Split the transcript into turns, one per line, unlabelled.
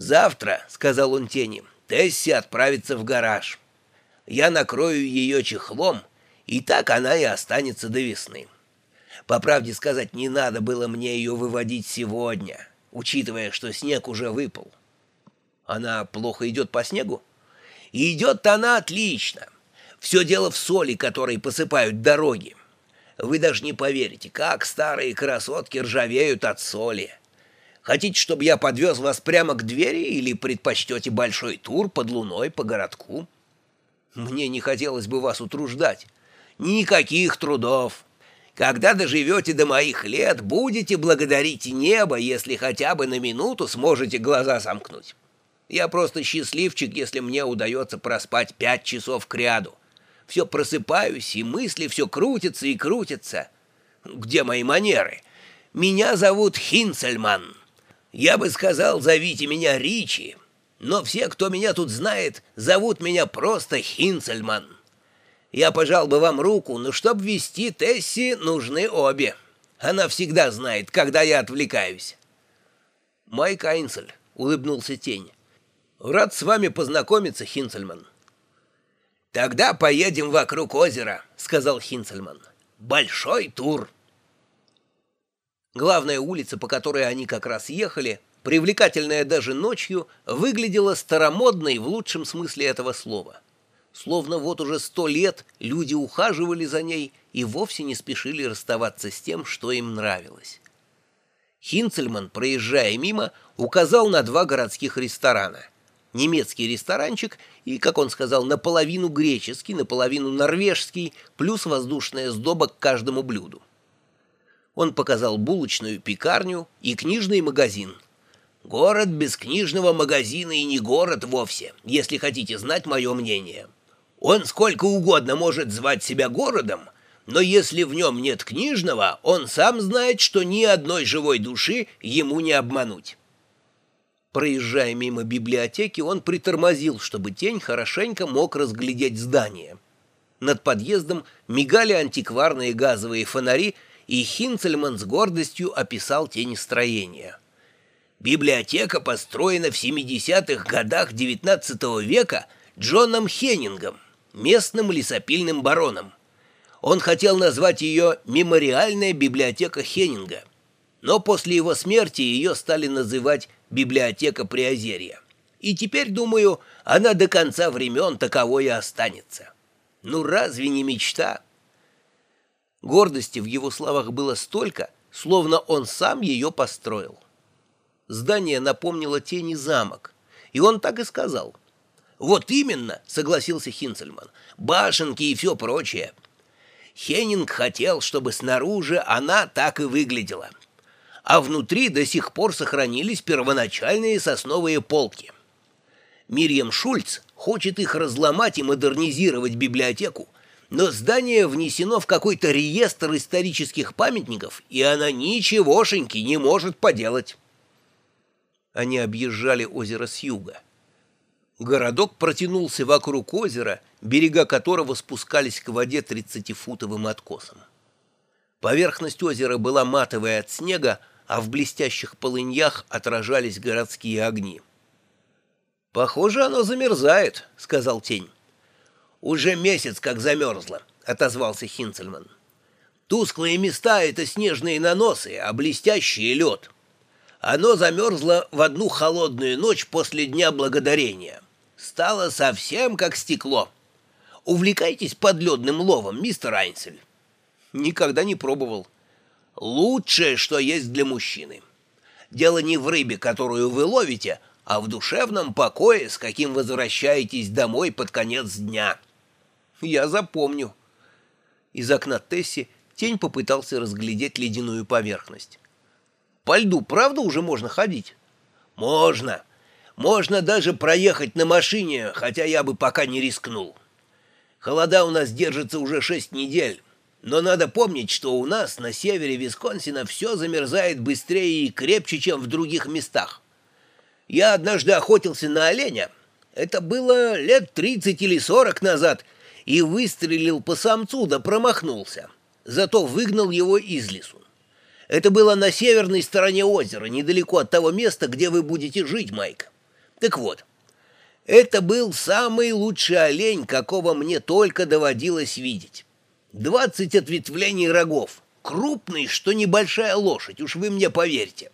«Завтра», — сказал он тени, — «Тесси отправится в гараж. Я накрою ее чехлом, и так она и останется до весны. По правде сказать, не надо было мне ее выводить сегодня, учитывая, что снег уже выпал. Она плохо идет по снегу? Идет-то она отлично. Все дело в соли, которой посыпают дороги. Вы даже не поверите, как старые красотки ржавеют от соли. Хотите, чтобы я подвез вас прямо к двери или предпочтете большой тур под луной по городку? Мне не хотелось бы вас утруждать. Никаких трудов. Когда доживете до моих лет, будете благодарить небо, если хотя бы на минуту сможете глаза сомкнуть. Я просто счастливчик, если мне удается проспать пять часов кряду. Все просыпаюсь, и мысли все крутятся и крутятся. Где мои манеры? Меня зовут Хинцельман. Я бы сказал, зовите меня Ричи, но все, кто меня тут знает, зовут меня просто Хинцельман. Я пожал бы вам руку, но чтобы вести Тесси, нужны обе. Она всегда знает, когда я отвлекаюсь. Майк Айнсель, — улыбнулся тень. Рад с вами познакомиться, Хинцельман. Тогда поедем вокруг озера, — сказал Хинцельман. Большой тур. Главная улица, по которой они как раз ехали, привлекательная даже ночью, выглядела старомодной в лучшем смысле этого слова. Словно вот уже сто лет люди ухаживали за ней и вовсе не спешили расставаться с тем, что им нравилось. Хинцельман, проезжая мимо, указал на два городских ресторана. Немецкий ресторанчик и, как он сказал, наполовину греческий, наполовину норвежский, плюс воздушная сдоба к каждому блюду. Он показал булочную пекарню и книжный магазин. Город без книжного магазина и не город вовсе, если хотите знать мое мнение. Он сколько угодно может звать себя городом, но если в нем нет книжного, он сам знает, что ни одной живой души ему не обмануть. Проезжая мимо библиотеки, он притормозил, чтобы тень хорошенько мог разглядеть здание. Над подъездом мигали антикварные газовые фонари, и Хинцельман с гордостью описал тень строения. Библиотека построена в 70-х годах XIX века Джоном Хеннингом, местным лесопильным бароном. Он хотел назвать ее «Мемориальная библиотека Хеннинга», но после его смерти ее стали называть «Библиотека Приозерья». И теперь, думаю, она до конца времен таковой и останется. Ну разве не мечта?» Гордости в его словах было столько, словно он сам ее построил. Здание напомнило тени замок, и он так и сказал. «Вот именно», — согласился Хинцельман, — «башенки и все прочее». Хеннинг хотел, чтобы снаружи она так и выглядела, а внутри до сих пор сохранились первоначальные сосновые полки. Мирьям Шульц хочет их разломать и модернизировать библиотеку, но здание внесено в какой-то реестр исторических памятников, и она ничегошеньки не может поделать. Они объезжали озеро с юга. Городок протянулся вокруг озера, берега которого спускались к воде 30-футовым откосом. Поверхность озера была матовая от снега, а в блестящих полыньях отражались городские огни. «Похоже, оно замерзает», — сказал тень. «Уже месяц как замерзло», — отозвался Хинцельман. «Тусклые места — это снежные наносы, а блестящий — лед. Оно замерзло в одну холодную ночь после Дня Благодарения. Стало совсем как стекло. Увлекайтесь подледным ловом, мистер Айнсель». «Никогда не пробовал». «Лучшее, что есть для мужчины. Дело не в рыбе, которую вы ловите, а в душевном покое, с каким возвращаетесь домой под конец дня». Я запомню. Из окна Тесси тень попытался разглядеть ледяную поверхность. По льду, правда, уже можно ходить? Можно. Можно даже проехать на машине, хотя я бы пока не рискнул. Холода у нас держится уже шесть недель. Но надо помнить, что у нас на севере Висконсина все замерзает быстрее и крепче, чем в других местах. Я однажды охотился на оленя. Это было лет тридцать или сорок назад — и выстрелил по самцу, да промахнулся. Зато выгнал его из лесу. Это было на северной стороне озера, недалеко от того места, где вы будете жить, Майк. Так вот, это был самый лучший олень, какого мне только доводилось видеть. Двадцать ответвлений рогов. Крупный, что небольшая лошадь, уж вы мне поверьте.